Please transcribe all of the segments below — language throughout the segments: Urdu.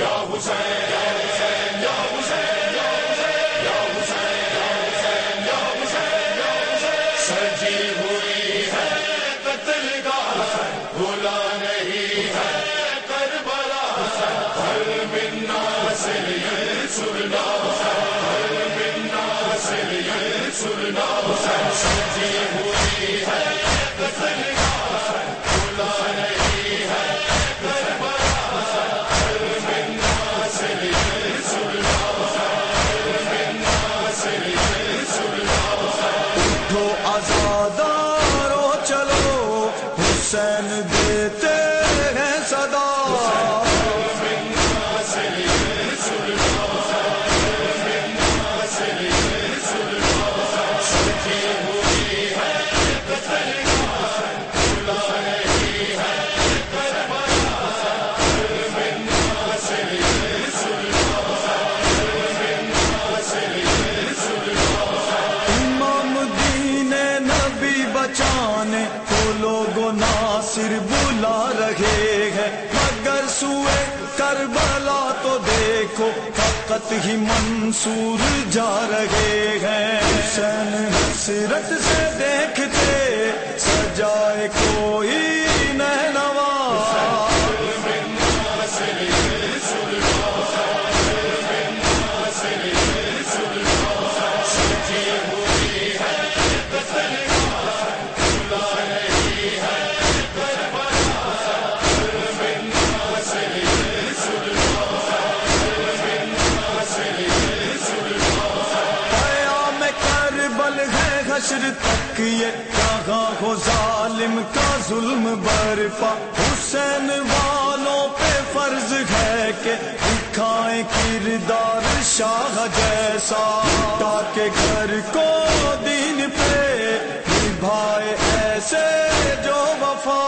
یا حسین یا حسین سجی ہوئی ہے بھولا نہیں ہے کربلا ہر بنا سے سننا ہر سر سے سننا ناصر کو فقط ہی منصور جا رہے ہیں۔ حسین حسرت سے دیکھتے سجائے کوئی تک یہ کہاں ہو ظالم کا ظلم برپا۔ حسین والوں پہ فرض ہے کہ دکھائیں کردار شاہ جیسا۔ تاکہ گھر کو دین پہ نبھائے ایسے جو وفا۔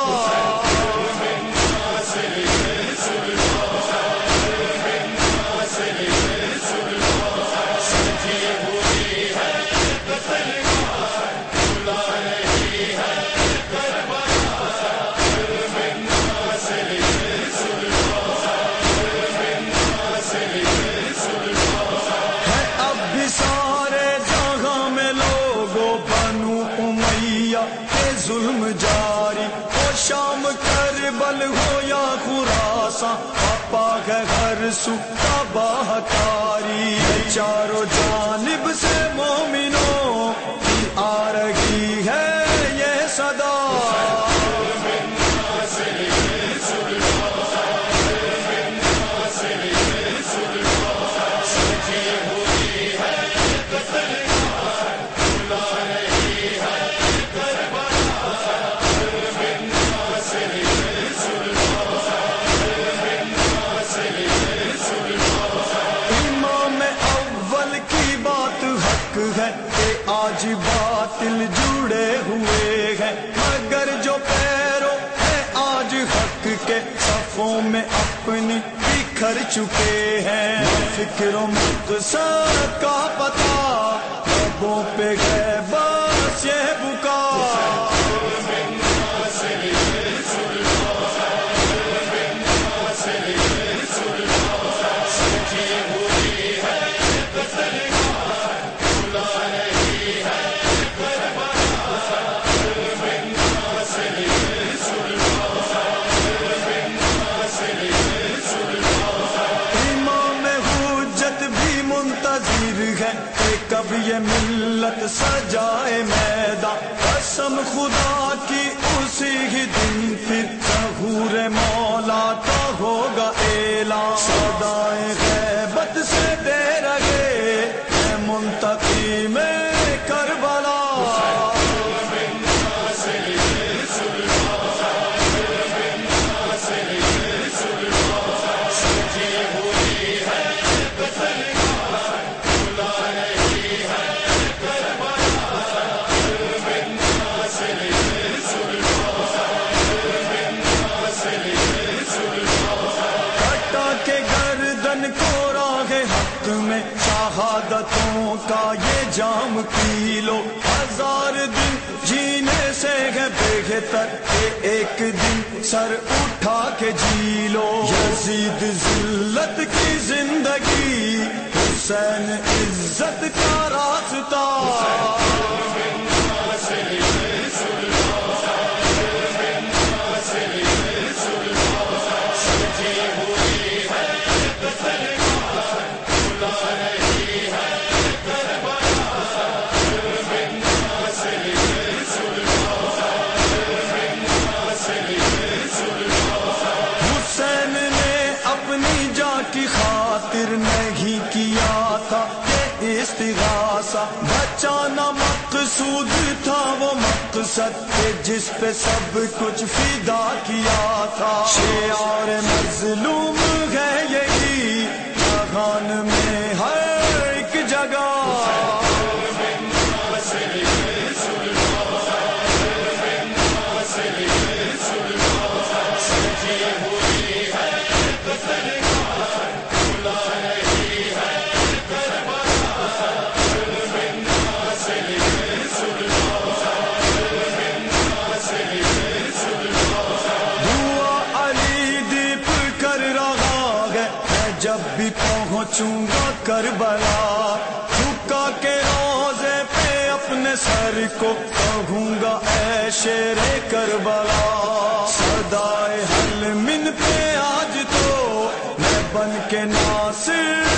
شام کر بل ہو یا خوراسا پاپا گھر سکھا باہکاری۔ چاروں جانب باطل جڑے ہوئے ہیں۔ مگر جو پیروں ہے آج حق کے صفوں میں اپنی بکھر چکے ہیں۔ فکروں و مقصد کا پتا پہ گئے یہ ملت سجائے میدا قسم خدا کی اسی ہی دن پھر ظہور مولا کا ہوگا اعلان۔ کٹا کے گردن کو راہ حق میں شہادتوں کا یہ جام پی لو۔ ہزار دن جینے سے ہے بہتر کہ ایک دن سر اٹھا کے جی لو۔ یزید ذلت کی زندگی، حسین عزت کا راستہ۔ مقصود تھا وہ مقصد کہ جس پہ سب کچھ فدا کیا تھا۔ شیار مظلوم ہے یہی جہان میں۔ ناچوں گا کربلا، جھکا کے روزے پہ اپنے سر کو کہوں گا، اے شیر کربلا، صدائے حل من پہ آج تو میں بن کے ناصر